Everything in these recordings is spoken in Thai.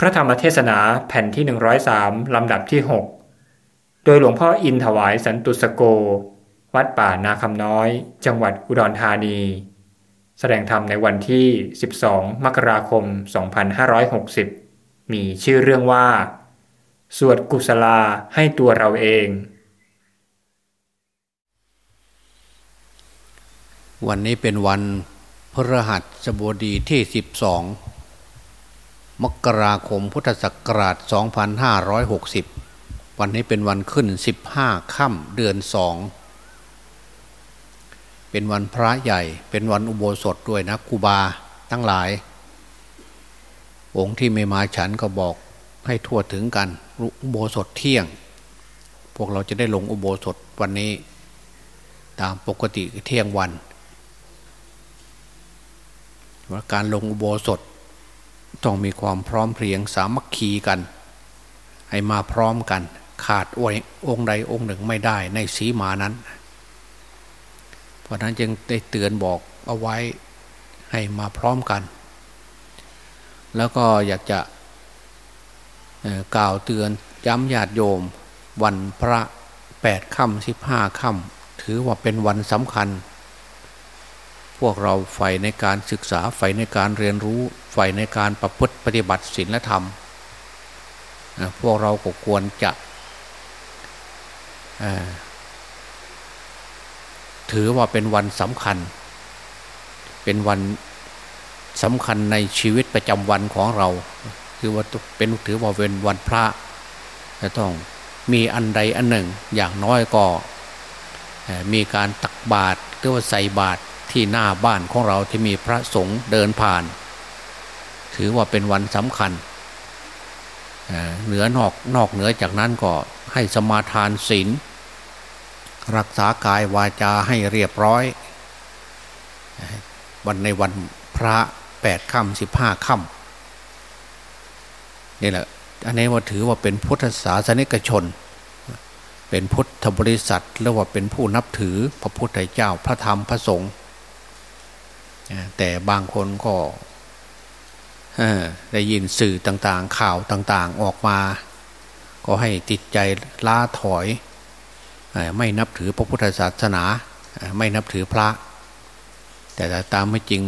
พระธรรมเทศนาแผ่นที่ 103 ลำดับที่ 6 โดยหลวงพ่ออินถวายสันตุสโก วัดป่านาคำน้อย จังหวัดอุดรธานี แสดงธรรมในวันที่ 12 มกราคม 2560 มีชื่อเรื่องว่า สวดกุศลาให้ตัวเราเอง วันนี้เป็นวันพฤหัสบดีที่ 12 มกราคมพุทธศักราช 2560 วันนี้เป็นวันขึ้น 15 ค่ำเดือนสอง เป็นวันพระใหญ่ เป็นวันอุโบสถด้วยนะครูบาทั้งหลาย องค์ที่ไม่มาฉันก็บอกให้ทั่วถึงกันอุโบสถเที่ยง พวกเราจะได้ลงอุโบสถวันนี้ ตามปกติเที่ยงวันว่าการลงอุโบสถ ต้องมีความพร้อมเพรียงสามัคคีกัน ให้มาพร้อมกัน ขาดองค์ใดองค์หนึ่งไม่ได้ในสีมานั้น เพราะนั้นจึงได้เตือนบอกเอาไว้ให้มาพร้อมกัน แล้วก็อยากจะกล่าวเตือนย้ำญาติโยม วันพระแปดค่ำสิบห้าค่ำถือว่าเป็นวันสำคัญ พวกเราใฝ่ในการศึกษาใฝ่ในการเรียนรู้ใฝ่ในการประพฤติปฏิบัติศีลธรรม พวกเราก็ควรจะถือว่าเป็นวันสำคัญ เป็นวันสำคัญในชีวิตประจำวันของเรา คือว่าเป็นถือว่าเป็นวันพระจะต้องมีอันใดอันหนึ่งอย่างน้อยก็มีการตักบาตรหรือว่าใส่บาตร ที่หน้าบ้านของเราที่มีพระสงฆ์เดินผ่าน ถือว่าเป็นวันสำคัญเหนือนอกนอกเหนือจากนั้นก็ให้สมาทานศีลรักษากายวาจาให้เรียบร้อย วันในวันพระแปดค่ำสิบห้าค่ำนี่แหละอันนี้ว่าถือว่าเป็นพุทธศาสนิกชน เป็นพุทธบริษัทหรือว่าเป็นผู้นับถือพระพุทธเจ้าพระธรรมพระสงฆ์ แต่บางคนก็ได้ยินสื่อต่างๆ ข่าวต่างๆออกมา ก็ให้ติดใจล้าถอย ไม่นับถือพระพุทธศาสนา ไม่นับถือพระ แต่ตามไม่จริง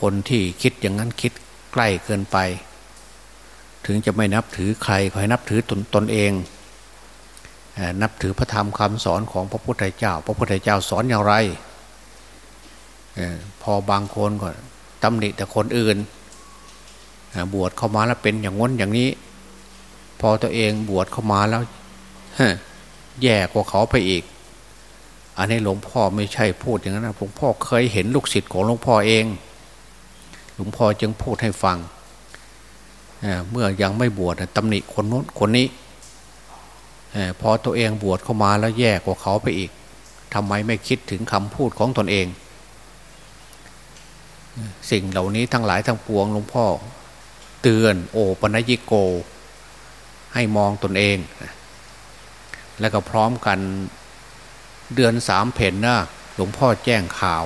คนที่คิดอย่างนั้นคิดใกล้เกินไป ถึงจะไม่นับถือใครขอให้นับถือตนตนเอง นับถือพระธรรมคำสอนของพระพุทธเจ้า พระพุทธเจ้าสอนอย่างไร พอบางคนก็ตำหนิแต่คนอื่น บวชเข้ามาแล้วเป็นอย่างง้นอย่างนี้ พอตัวเองบวชเข้ามาแล้วแย่กว่าเขาไปอีก อันนี้หลวงพ่อไม่ใช่พูดอย่างนั้นนะหลวงพ่อเคยเห็นลูกศิษย์ของหลวงพ่อเอง หลวงพ่อจึงพูดให้ฟังเมื่อยังไม่บวชตำหนิคนนู้นคนนี้พอตัวเองบวชเข้ามาแล้วแย่กว่าเขาไปอีกทำไมไม่คิดถึงคำพูดของตนเอง สิ่งเหล่านี้ทั้งหลายทั้งปวงหลวงพ่อ เตือนโอปนยิโก ให้มองตนเอง แล้วก็พร้อมกันเดือนสามเพนนะหลวงพ่อแจ้งข่าว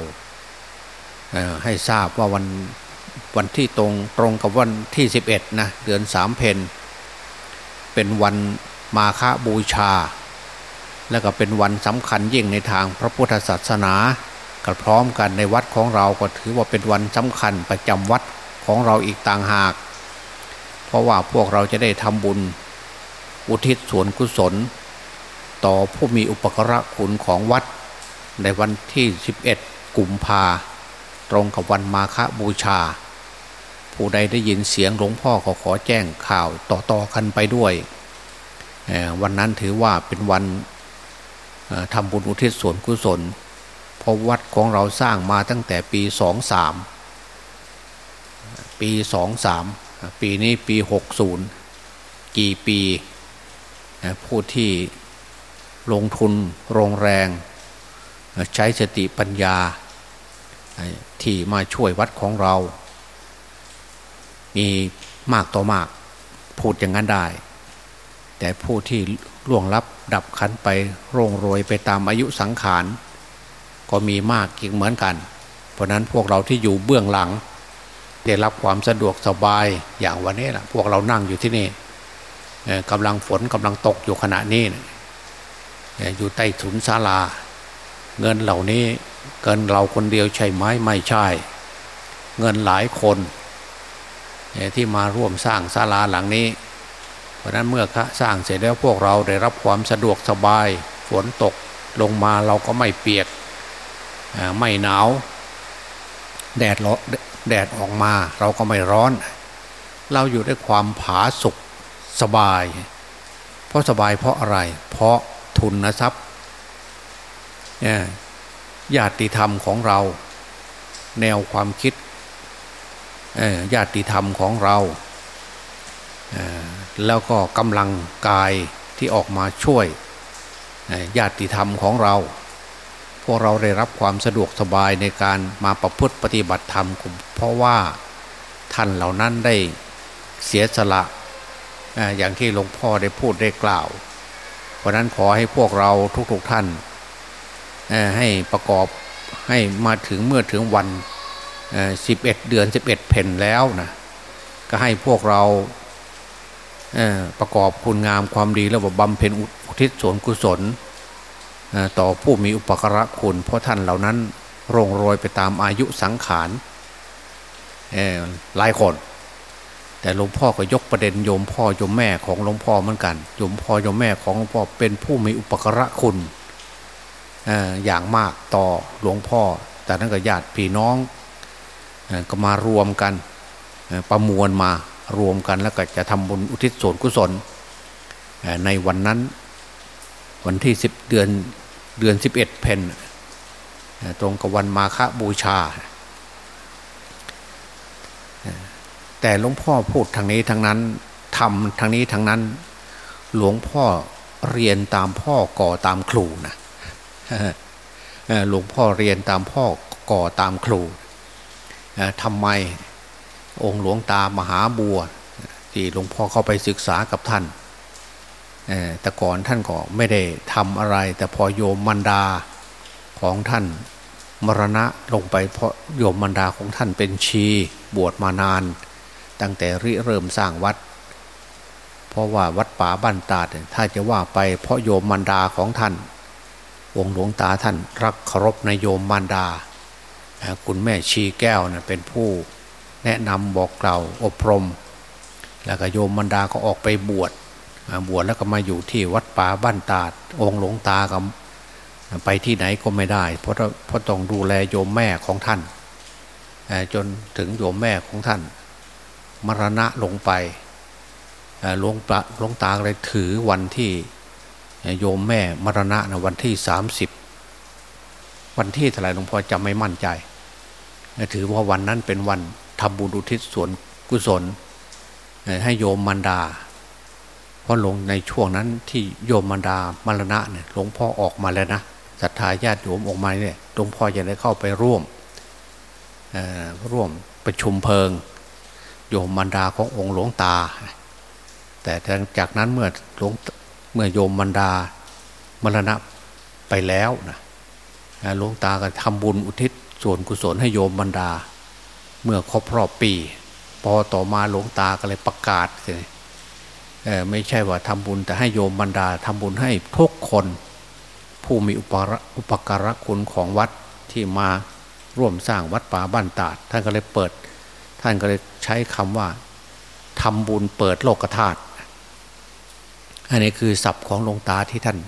ให้ทราบว่าวันวันที่ตรงตรงกับวันที่สิบเอ็ดนะเดือนสามเพนเป็นวันมาฆบูชา แล้วก็เป็นวันสำคัญยิ่งในทางพระพุทธศาสนา ก็พร้อมกันในวัดของเราก็ถือว่าเป็นวันสำคัญประจำวัดของเราอีกต่างหาก เพราะว่าพวกเราจะได้ทำบุญ อุทิศส่วนกุศล ต่อผู้มีอุปกระคุณของวัด ในวันที่ 11 กุมภาตรงกับวันมาฆบูชา ผู้ใดได้ยินเสียงหลวงพ่อขอขอแจ้งข่าวต่อๆกันไปด้วย วันนั้นถือว่าเป็นวันทำบุญอุทิศส่วนกุศล ราะวัดของเราสร้างมาตั้งแต่ปีสองสามปีสองสามปีนี้ปีหกศูนย์กี่ปีผู้ที่ลงทุนโรงแรง ใช้สติปัญญาที่มาช่วยวัดของเรา มีมากต่อมากพูดอย่างนั้นได้ แต่ผู้ที่ล่วงลับดับขันไปโรงรวยไปตามอายุสังขาร ก็มีมากอีกเหมือนกัน เพราะนั้นพวกเราที่อยู่เบื้องหลัง ได้รับความสะดวกสบายอย่างวันนี้แหละพวกเรานั่งอยู่ที่นี่กำลังฝนกำลังตกอยู่ขณะนี้อยู่ใต้ถุนศาลา เงินเหล่านี้เงินเราคนเดียวใช่ไหมไม่ใช่ เงินหลายคนที่มาร่วมสร้างศาลาหลังนี้ เพราะนั้นเมื่อสร้างเสร็จแล้วพวกเราได้รับความสะดวกสบาย ฝนตกลงมาเราก็ไม่เปียก ไม่หนาว แดดร้อนแดดออกมา เราก็ไม่ร้อน เราอยู่ด้วยความผาสุกสบาย เพราะสบายเพราะอะไร เพราะทุนนะทรัพย์ญาติธรรมของเรา แนวความคิดญาติธรรมของเรา แล้วก็กำลังกายที่ออกมาช่วยญาติธรรมของเรา พวกเราได้รับความสะดวกสบายในการมาประพฤติปฏิบัติธรรม เพราะว่าท่านเหล่านั้นได้เสียสละอย่างที่หลวงพ่อได้พูดได้กล่าว เพราะนั้นขอให้พวกเราทุกๆทท่านให้ประกอบให้มาถึงเมื่อถึงวันสิบเอ็ดเดือนสิบเอ็ดเพนแล้วนะก็ให้พวกเราประกอบคุณงามความดีแล้วบำเพ็ญอุทิศส่วนกุศล ต่อผู้มีอุปการะคุณ เพราะท่านเหล่านั้นร่งโรยไปตามอายุสังขารหลายคน แต่หลวงพ่อก็ยกประเด็นโยมพ่อโยมแม่ของหลวงพ่อเหมือนกันโยมพ่อโยมแม่ของหลวงพ่อเป็นผู้มีอุปการะคุณอย่างมากต่อหลวงพ่อ แต่นั้นก็ญาติพี่น้องก็มารวมกันประมวลมารวมกันแล้วก็จะทำบุญอุทิศส่วนกุศลในวันนั้น วันที่สิบเดือนเดือนสิบเอ็ดเพนตรงกับวันมาฆบูชา แต่หลวงพ่อพูดทางนี้ทางนั้นทำทางนี้ทางนั้น หลวงพ่อเรียนตามพ่อก่อตามครูนะหลวงพ่อเรียนตามพ่อก่อตามครูทำไมองค์หลวงตามหาบัวที่หลวงพ่อเข้าไปศึกษากับท่าน แต่ก่อนท่านก็ไม่ได้ทำอะไร แต่พอโยมมันดาของท่านมรณะลงไปเพราะโยมมันดาของท่านเป็นชีบวชมานาน ตั้งแต่ริเริ่มสร้างวัด เพราะว่าวัดป่าบ้านตาดถ้าจะว่าไปเพราะโยมมันดาของท่าน องหลวงตาท่านรักเคารพในโยมมันดา คุณแม่ชีแก้วนะเป็นผู้แนะนำบอกกล่าวอบรม แล้วก็โยมมันดาก็ออกไปบวช บวชแล้วก็มาอยู่ที่วัดป่าบ้านตาด องค์หลวงตาก็ไปที่ไหนก็ไม่ได้ เพราะเพราะต้องดูแลโยมแม่ของท่าน จนถึงโยมแม่ของท่าน มรณะลงไปหลวงปะหลวงตาเลยถือวันที่โยมแม่มรณะนะวันที่สามสิบวันที่เท่าไรหลวงพ่อจำไม่มั่นใจถือว่าวันนั้นเป็นวันทำบุญอุทิศส่วนกุศลให้โยมมันดา เพราะหลวงในช่วงนั้นที่โยมมันดามรณะเนี่ยหลวงพ่อออกมาแล้วนะศรัทธาญาติโยมออกมาเนี่ยหลวงพ่อจะได้เข้าไปร่วมร่วมประชุมเพลิง โยมมันดาขององค์หลวงตา แต่จากนั้นเมื่อหลวงเมื่อโยมมันดามรณะไปแล้วนะหลวงตาก็ทำบุญอุทิศส่วนกุศลให้โยมบรรดา เมื่อครบรอบปี พอต่อมาหลวงตาก็เลยประกาศเลย ไม่ใช่ว่าทำบุญแต่ให้โยมบรรดาทำบุญให้ทุกคน ผู้มีอุปอุปการะคุณของวัดที่มาร่วมสร้างวัดป่าบ้านตาดท่านก็เลยเปิด ท่านก็เลยใช้คำว่าทำบุญเปิดโลกธาตุอันนี้คือศัพท์ของหลวงตาที่ท่าน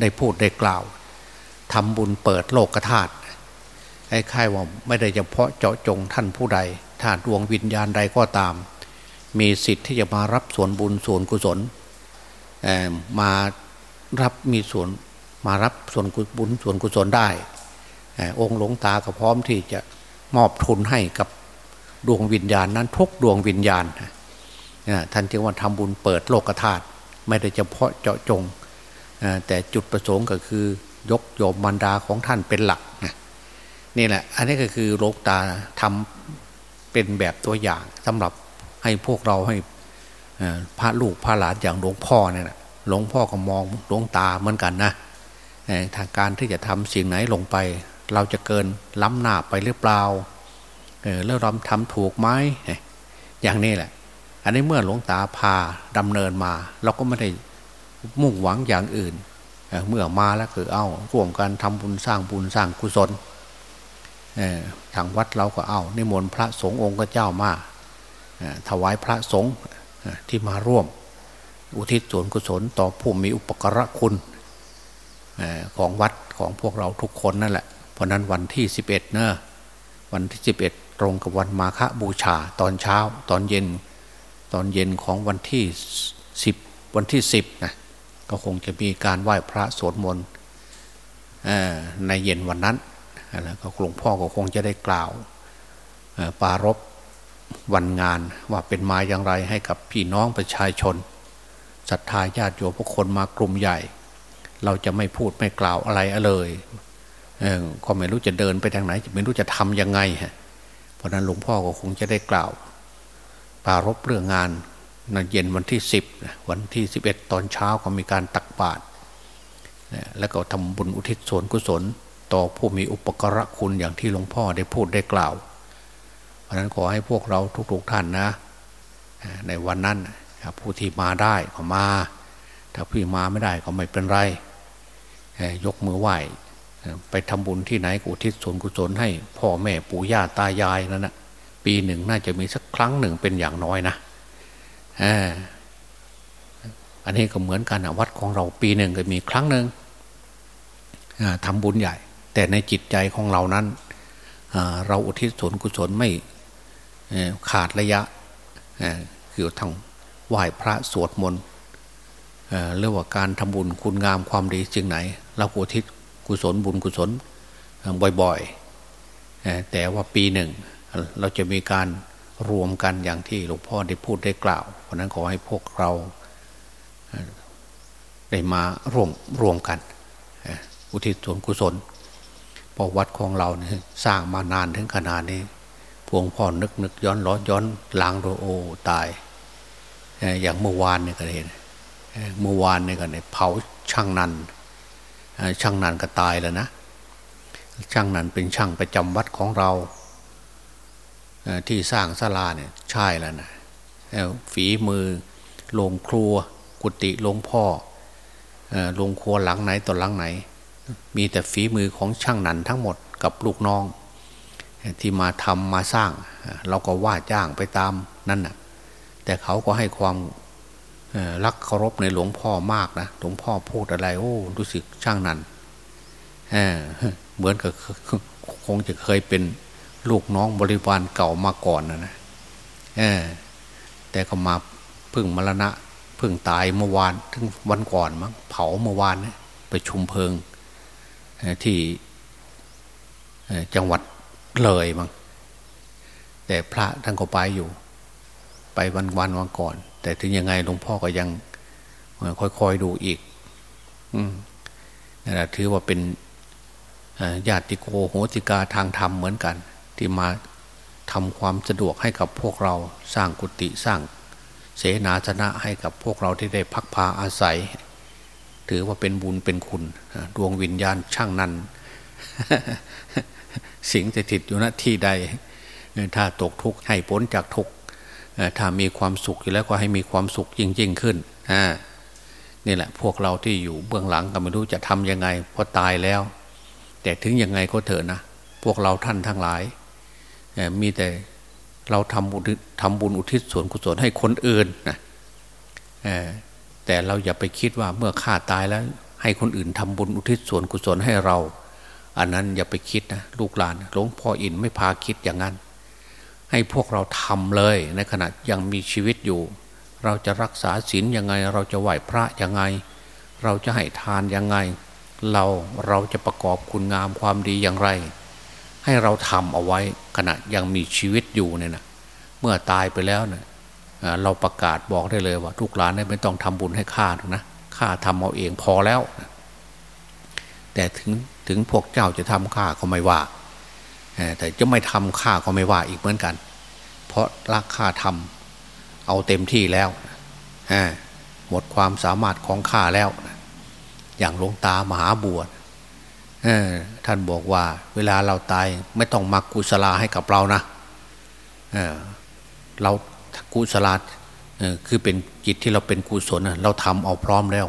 ได้พูดได้กล่าวทำบุญเปิดโลกธาตุไอ้ค่ายว่าไม่ได้เฉพาะเจาะจงท่านผู้ใดถ้าดวงวิญญาณใดก็ตาม มีสิทธิ์ที่จะมารับส่วนบุญส่วนกุศลมารับมีส่วนมารับส่วนบุญส่วนกุศลได้ องค์หลวงตาก็พร้อมที่จะมอบทุนให้กับดวงวิญญาณนั้นทุกดวงวิญญาณท่านจึงว่าทำบุญเปิดโลกธาตุไม่ได้เฉพาะเจาะจง แต่จุดประสงค์ก็คือยกโยมบรรดาของท่านเป็นหลักนี่แหละ อันนี้ก็คือโลกตาทำเป็นแบบตัวอย่างสำหรับ ให้พวกเราให้พระลูกพระหลานอย่างหลวงพ่อเนี่ยหลวงพ่อก็มองหลวงตาเหมือนกันนะทางการที่จะทำสิ่งไหนลงไป เราจะเกินล้ำหน้าไปหรือเปล่าเออแล้วเราทำถูกไหมอย่างนี้แหละ อันนี้เมื่อหลวงตาพาดำเนินมา เราก็ไม่ได้มุ่งหวังอย่างอื่นเเมื่อมาแล้วคือเอาร่วมกันทำบุญสร้างบุญสร้างกุศลทางวัดเราก็เอานิมนต์พระสงฆ์องค์เจ้ามา ถวายพระสงฆ์ที่มาร่วม อุทิศส่วนกุศลต่อผู้มีอุปกระคุณของวัดของพวกเราทุกคนนั่นแหละ เพราะนั้นวันที่สิบเอ็ดเนอะวันที่สิบเอ็ดตรงกับวันมาฆบูชาตอนเช้าตอนเย็นตอนเย็นของวันที่สิบวันที่สิบนะก็คงจะมีการไหว้พระสวดมนต์ในเย็นวันนั้นแล้วก็หลวงพ่อก็คงจะได้กล่าวปารบ วันงานว่าเป็นมาอย่างไรให้กับพี่น้องประชาชนศรัทธาญาติโยมพวกคนมากลุ่มใหญ่ เราจะไม่พูดไม่กล่าวอะไรเลยก็ไม่รู้จะเดินไปทางไหนไม่รู้จะทำยังไงฮะเพราะนั้นหลวงพ่อก็คงจะได้กล่าว ปารบเรื่องงานในเย็นวันที่สิบวันที่สิบเอ็ดตอนเช้าก็มีการตักบาตรแล้วก็ทำบุญอุทิศส่วนกุศล ต่อผู้มีอุปกระคุณอย่างที่หลวงพ่อได้พูดได้กล่าว เพราะนั้นขอให้พวกเราทุกๆท่านนะ ในวันนั้นผู้ที่มาได้ก็มา ถ้าพี่มาไม่ได้ก็ไม่เป็นไร ยกมือไหว้ไปทำบุญที่ไหนกุทิศส่วนกุศลให้พ่อแม่ปู่ย่าตายายนั่นนะปีหนึ่งน่าจะมีสักครั้งหนึ่งเป็นอย่างน้อยนะอันนี้ก็เหมือนกันวัดของเราปีหนึ่งก็มีครั้งหนึ่งทำบุญใหญ่ แต่ในจิตใจของเรานั้นเราอุทิศส่วนกุศลไม่ ขาดระยะคือทั้งไหว้พระสวดมนต์เรื่องว่าการทำบุญคุณงามความดีจึงไหนเราอุทิศกุศลบุญกุศลบ่อยๆ แต่ว่าปีหนึ่ง เราจะมีการรวมกันอย่างที่หลวงพ่อได้พูดได้กล่าว เพราะนั้นขอให้พวกเราได้มาร่วมรวมกัน อุทิศส่วนกุศลพอวัดของเราเนี่ยสร้างมานานถึงขนาดนี้ วงพ่อนึกนึกย้อนล้อย้อนล้างโรโอตาย อย่างเมื่อวานเนี่ยก็เห็นเมื่อวานเนี่ยก็เนี่ยเผาช่างนันช่างนันก็ตายแล้วนะ ช่างนันเป็นช่างประจำวัดของเราที่สร้างศาลาเนี่ยใช่แล้วนะฝีมือโรงครัว กุฏิหลวงพ่อโรงครัวหลังไหนต่อหลังไหน มีแต่ฝีมือของช่างนันทั้งหมดกับลูกน้อง ที่มาทำมาสร้าง เราก็ว่าจ้างไปตามนั่นนะแต่เขาก็ให้ความรักเคารพในหลวงพ่อมากนะหลวงพ่อพูดอะไร โอ้รู้สึกช่างนั้นเเหมือนกับคงจะเคยเป็นลูกน้องบริวารเก่ามาก่อนนะนะแต่ก็มาพึ่งมรณะพึ่งตายเมื่อวานถึงวันก่อนมั้งเผาเมื่อวานนะไปชุมเพลิงที่จังหวัด เลยมั้งแต่พระท่านก็ไปอยู่ ไปวันวันวันก่อน แต่ถึงยังไงหลวงพ่อก็ยังค่อยๆดูอีก อืมนั่นแหละถือว่าเป็นญาติโกโหติกาทางธรรมเหมือนกัน ที่มาทำความสะดวกให้กับพวกเราสร้างกุฏิสร้างเสนาสนะให้กับพวกเราที่ได้พักพาอาศัย ถือว่าเป็นบุญเป็นคุณ ดวงวิญญาณช่างนั้น สิงจะติดอยู่ณที่ใด ถ้าตกทุกข์ให้พ้นจากทุกข์ถ้ามีความสุขอยู่แล้วก็ให้มีความสุขยิ่งยิ่งขึ้นนี่แหละ พวกเราที่อยู่เบื้องหลังก็ไม่รู้จะทำยังไงเพราะตายแล้ว แต่ถึงยังไงก็เถอะนะพวกเราท่านทั้งหลายมีแต่เราทำบุญทำบุญอุทิศส่วนกุศลให้คนอื่นนะแต่เราอย่าไปคิดว่าเมื่อข้าตายแล้ว ให้คนอื่นทำบุญอุทิศส่วนกุศลให้เรา อันนั้นอย่าไปคิดนะลูกหลานหลวงพ่ออินไม่พาคิดอย่างนั้น ให้พวกเราทำเลยในขณะยังมีชีวิตอยู่ เราจะรักษาศีลยังไง เราจะไหวพระยังไง เราจะให้ทานยังไง เราเราจะประกอบคุณงามความดีอย่างไร ให้เราทำเอาไว้ขณะยังมีชีวิตอยู่เนี่ยนะเมื่อตายไปแล้วเนี่ยเราประกาศบอกได้เลยว่าทุกหลานไม่ต้องทำบุญให้ข้านะข้าทำเอาเองพอแล้ว แต่ถึง ถึงพวกเจ้าจะทำข้าก็ไม่ว่า แต่จะไม่ทำข้าก็ไม่ว่าอีกเหมือนกัน เพราะรักข้าทำเอาเต็มที่แล้วหมดความสามารถของข้าแล้ว อย่างหลวงตามหาบวชท่านบอกว่า เวลาเราตายไม่ต้องมักกุศลาให้กับเรานะเเรากุศลาคือเป็นจิตที่เราเป็นกุศลเราทำเอาพร้อมแล้ว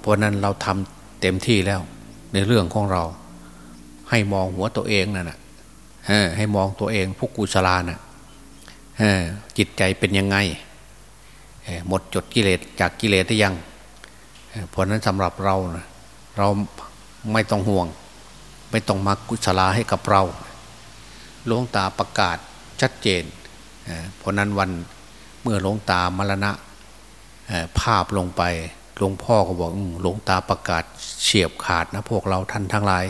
เพราะนั้นเราทำ เต็มที่แล้ว ในเรื่องของเรา ให้มองหัวตัวเองนั่นแหะให้มองตัวเองพวกกุศลานะ่ะจิตใจเป็นยังไงหมดจดกิเลสจากกิเลสได้ยังเพราะนั้นสำหรับเรานะเราไม่ต้องห่วง ไม่ต้องมากุศลาให้กับเราหลวงตาประกาศชัดเจนเพราะนั้นวันเมื่อหลวงตามรณะภาพลงไป หลวงพ่อก็บอกหลวงตาประกาศเฉียบขาดนะพวกเราท่านทั้งหลาย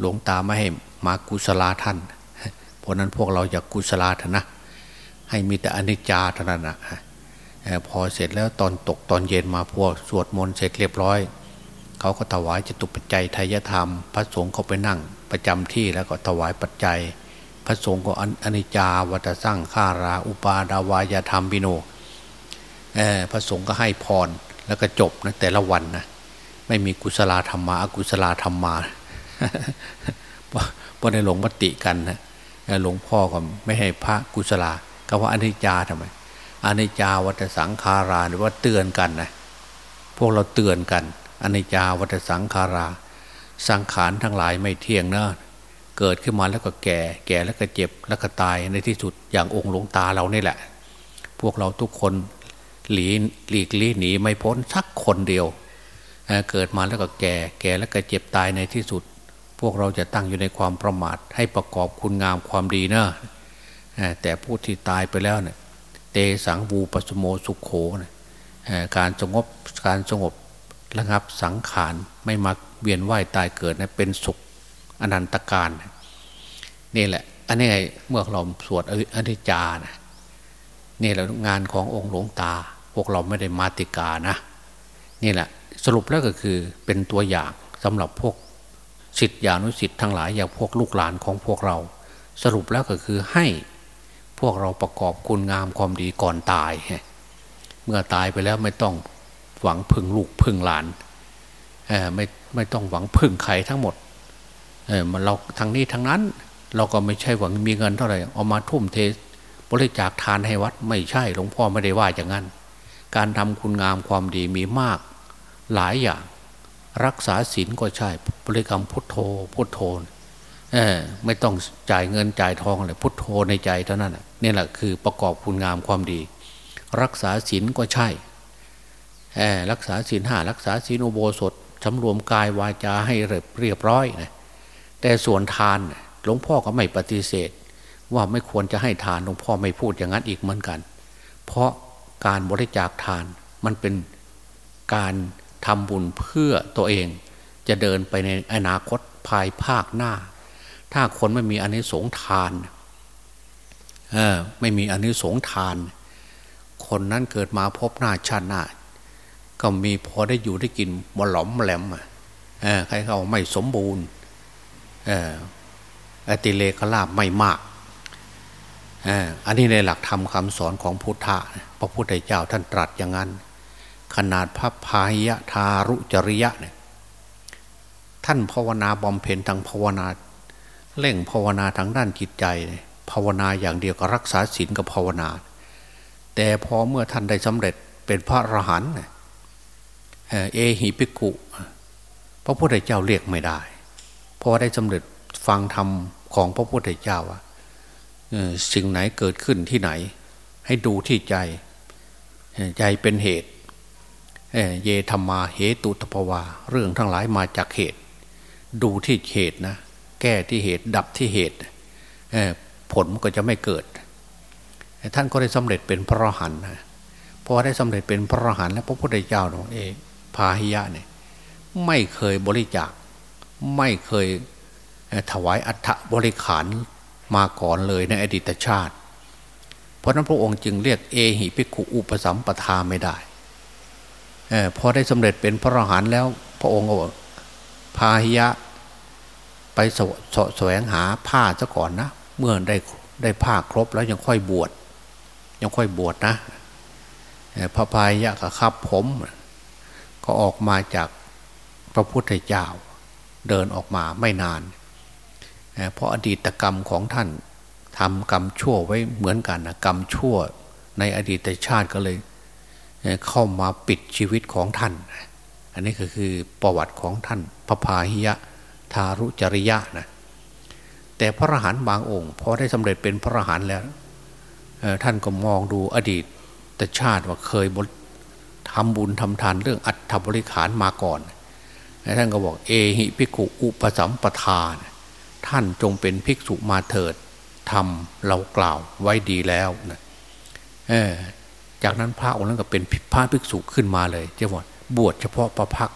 หลวงตาไม่ให้มากุศลาท่าน เพราะนั้นพวกเราอยากกุศลาเถอะนะ ให้มีแต่อนิจจาเท่านั้นนะพอเสร็จแล้วตอนตกตอนเย็นมาพวกสวดมนต์เสร็จเรียบร้อย เขาก็ถวายจตุปัจจัยทายธรรม พระสงฆ์เขาไปนั่งประจำที่แล้วก็ถวายปัจจัย พระสงฆ์ก็อนิจจาวัตสร้างข้ารา อุปาดาวายธรรมบิโนพระสงฆ์ก็ให้พร แล้วก็จบนะแต่ละวันนะไม่มีกุศลธรรมาอกุศลธรรมาเพราะในหลวงมติกันนะหลวงพ่อก็ไม่ให้พระกุศลาก็ว่าอนิจจาทำไมอนิจจาวัฏสังขาราหรือว่าเตือนกันนะพวกเราเตือนกันอนิจจาวัฏสังขารา สังขารทั้งหลายไม่เที่ยงนะเกิดขึ้นมาแล้วก็แก่ แก่แล้วก็เจ็บแล้วก็ตายในที่สุดอย่างองค์หลวงตาเรานี่แหละ พวกเราทุกคน หลีหลีกลี่หนีไม่พ้นสักคนเดียวเกิดมาแล้วก็แก่ แก่แล้วก็เจ็บตายในที่สุด พวกเราจะตั้งอยู่ในความประมาท ให้ประกอบคุณงามความดีเนะแต่ผู้ที่ตายไปแล้วเนี่ยเตสังวูปสโมสุขโขนะการสงบการสงบระงับสังขารไม่มักเวียนว่ายตายเกิดนะเป็นสุขอนันตการนี่แหละ อันนี้เมื่อเราสวดอนิจจานะนี่แหละงานขององค์หลวงตา พวกเราไม่ได้มาติกานะ นี่แหละ สรุปแล้วก็คือเป็นตัวอย่างสำหรับพวกสิทธิานุสิทธิ์ทั้งหลายอย่างพวกลูกหลานของพวกเรา สรุปแล้วก็คือให้พวกเราประกอบคุณงามความดีก่อนตาย เมื่อตายไปแล้วไม่ต้องหวังพึ่งลูกพึ่งหลานไม่ไม่ต้องหวังพึ่งใครทั้งหมดเออมันเราทางนี้ทางนั้น เราก็ไม่ใช่หวังมีเงินเท่าไหร่เอามาทุ่มเทบริจาคทานให้วัด ไม่ใช่หลวงพ่อไม่ได้ว่าอย่างนั้น การทำคุณงามความดีมีมาก หลายอย่าง รักษาศีลก็ใช่บริกรรมพุทโธพุทโธเออไม่ต้องจ่ายเงินจ่ายทองเลยพุทโธในใจเท่านั้นนี่แหละคือประกอบคุณงามความดี รักษาศีลก็ใช่รักษาศีลห้ารักษาศีลอุโบสถสำรวมกายวาจาให้เรียบร้อยนะแต่ส่วนทานหลวงพ่อก็ไม่ปฏิเสธ ว่าไม่ควรจะให้ทานหลวงพ่อไม่พูดอย่างนั้นอีกเหมือนกัน เพราะ การบริจาคทาน มันเป็นการทำบุญเพื่อตัวเอง จะเดินไปในอนาคตภายภาคหน้า ถ้าคนไม่มีอันนี้สงทานเออไม่มีอันนี้สงทาน คนนั้นเกิดมาพบหน้าชาติหน้า ก็มีพอได้อยู่ได้กินมหลอมแหลมใครเขาไม่สมบูรณ์อติเลกลาบไม่มาก อันนี้ในหลักธรรมคำสอนของพุทธะพระพุทธเจ้าท่านตรัสอย่างนั้น ขนาดพระพายะทารุจริยะเนี่ยท่านภาวนาบำเพ็ญทางภาวนาเร่งภาวนาทางด้านจิตใจ ภาวนาอย่างเดียวก็รักษาศีลกับภาวนา แต่พอเมื่อท่านได้สำเร็จเป็นพระอรหันต์เอหิปิกุ พระพุทธเจ้าเรียกไม่ได้พอได้สำเร็จฟังธรรมของพระพุทธเจ้าว่า สิ่งไหนเกิดขึ้นที่ไหน ให้ดูที่ใจ ใจเป็นเหตุ เยธรรมาเหตุตภวา เรื่องทั้งหลายมาจากเหตุ ดูที่เหตุนะ แก้ที่เหตุดับที่เหตุ ผลก็จะไม่เกิด ท่านก็ได้สำเร็จเป็นพระอรหันต์พอได้สำเร็จเป็นพระอรหันต์แล้วพระพุทธเจ้าเองพาหิยะเนี่ยไม่เคยบริจาค ไม่เคยถวายอัฐบริขาร มาก่อนเลยในอดีตชาติ เพราะนั้นพระองค์จึงเรียกเอหิภิกขุอุปสัมปทาไม่ได้พอได้สำเร็จเป็นพระอรหันต์แล้ว พระองค์ก็พาหิยะ ไปสแสวงหาผ้าซะก่อนนะ เมื่อได้ได้ผ้าครบแล้วยังค่อยบวชยังค่อยบวชนะพระพายะก็ขับผม ก็ออกมาจากพระพุทธเจ้า เดินออกมาไม่นาน เพราะอดีตกรรมของท่านทำกรรมชั่วไว้เหมือนกันนะกรรมชั่วในอดีตชาติก็เลย เข้ามาปิดชีวิตของท่าน อันนี้ก็คือประวัติของท่านพระพาหิยะทารุจริยะนะแต่พระอรหันต์บางองค์พอได้สำเร็จเป็นพระอรหันต์แล้วท่านก็มองดูอดีตชาติว่าเคยบทำบุญทำทานเรื่องอัตถบริขารมาก่อนท่านก็บอกเอหิภิกขุอุปสัมปทาน ท่านจงเป็นภิกษุมาเถิดทำเรากล่าวไว้ดีแล้วนะจากนั้นพระองค์นั้นก็เป็นพระภิกษุขึ้นมาเลยเจ้าว่าบวชเฉพาะประพัก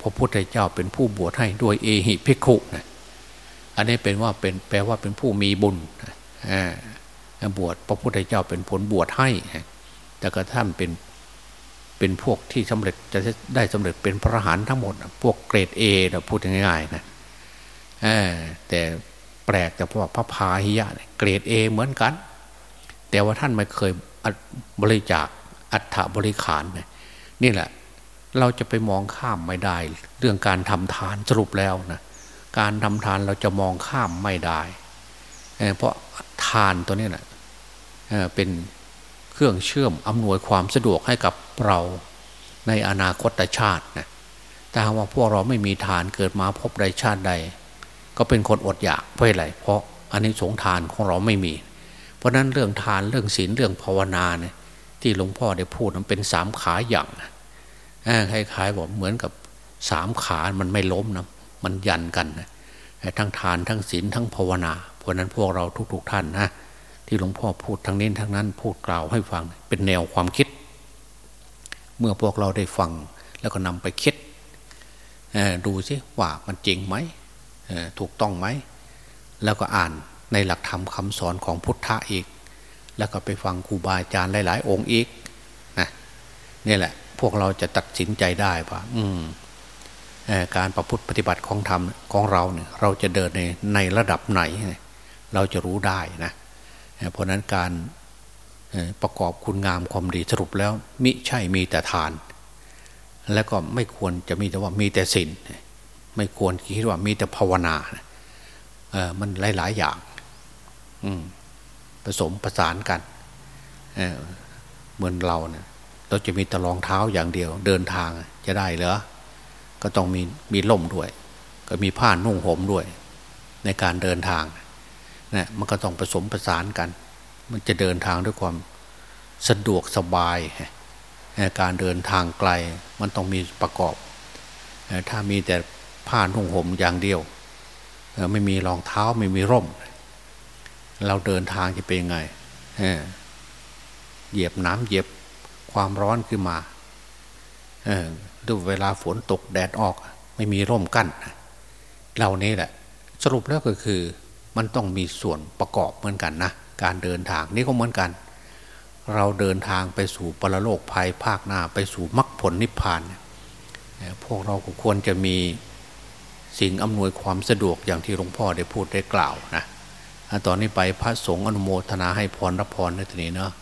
พระพุทธเจ้าเป็นผู้บวชให้โดยเอหิภิกขุนะอันนี้เป็นว่าเป็นแปลว่าเป็นผู้มีบุญบวชพระพุทธเจ้าเป็นผลบวชให้ แต่ก็ท่านเป็นเป็นพวกที่สำเร็จจะได้สำเร็จเป็นพระหานทั้งหมด พวกเกรดเอนะพูดง่ายๆนะ แต่แปลกแต่พวกพระพาหิยะเกรดเอเหมือนกัน แต่ว่าท่านไม่เคยบริจาคอัฐบริขารนี่แหละ เราจะไปมองข้ามไม่ได้ เรื่องการทำทานสรุปแล้วนะการทำทานเราจะมองข้ามไม่ได้เพราะทานตัวนี้นะเป็นเครื่องเชื่อมอำนวยความสะดวกให้กับเราในอนาคตชาตินะแต่ว่าพวกเราไม่มีทานเกิดมาพบใดชาติใด ก็เป็นคนอดอยากเพราะอะไรเพราะอันนี้สงทานของเราไม่มี เพราะนั้นเรื่องทานเรื่องศีลเรื่องภาวนาเนี่ยที่หลวงพ่อได้พูดมันเป็นสามขาอย่างคล้ายๆบอกเหมือนกับสามขามันไม่ล้มนะมันยันกันนะทั้งทานทั้งศีลทั้งภาวนา เพราะนั้นพวกเราทุก ๆ ท่านนะที่หลวงพ่อพูดทั้งนี้ทั้งนั้นพูดกล่าวให้ฟังเป็นแนวความคิด เมื่อพวกเราได้ฟังแล้วก็นำไปคิดดูซิว่ามันจริงไหม ถูกต้องไหม แล้วก็อ่านในหลักธรรมคำสอนของพุทธะอีก แล้วก็ไปฟังครูบาอาจารย์หลาย ๆ องค์อีกนะนี่แหละ พวกเราจะตัดสินใจได้ว่าอืมการประพฤติปฏิบัติของธรรมของเราเนี่ยเราจะเดินในในระดับไหน เราจะรู้ได้นะเพราะนั้นการประกอบคุณงามความดีสรุปแล้ว มิใช่มีแต่ทาน แล้วก็ไม่ควรจะมีแต่ว่ามีแต่ศีล ไม่ควรคิดว่ามีแต่ภาวนาเออมันหลาย ๆ อย่าง อืมผสมประสานกันเเหมือนเราเนี่ยเราจะมีแตะรองเท้าอย่างเดียว เดินทางจะได้เหรอก็ต้องมีมีล่มด้วย ก็มีผ้านุ่งห่มด้วย ในการเดินทางนะมันก็ต้องผสมประสานกัน มันจะเดินทางด้วยความสะดวกสบายการเดินทางไกลมันต้องมีประกอบ ถ้ามีแต่ ผ้านุ่งห่มอย่างเดียว ไม่มีรองเท้าไม่มีร่ม เราเดินทางจะเป็นยังไงเหยียบน้ำเหยียบความร้อนขึ้นมาดูเวลาฝนตกแดดออก ไม่มีร่มกั้นเหล่านี้แหละ สรุปแล้วก็คือมันต้องมีส่วนประกอบเหมือนกันนะการเดินทางนี่ก็เหมือนกัน เราเดินทางไปสู่ปรโลกภัยภาคหน้าไปสู่มรรคผลนิพพาน พวกเราควรจะมี สิ่งอำนวยความสะดวกอย่างที่หลวงพ่อได้พูดได้กล่าวนะตอนนี้ไปพระสงฆ์อนุโมทนาให้พรรับพรในทีนี้เนาะ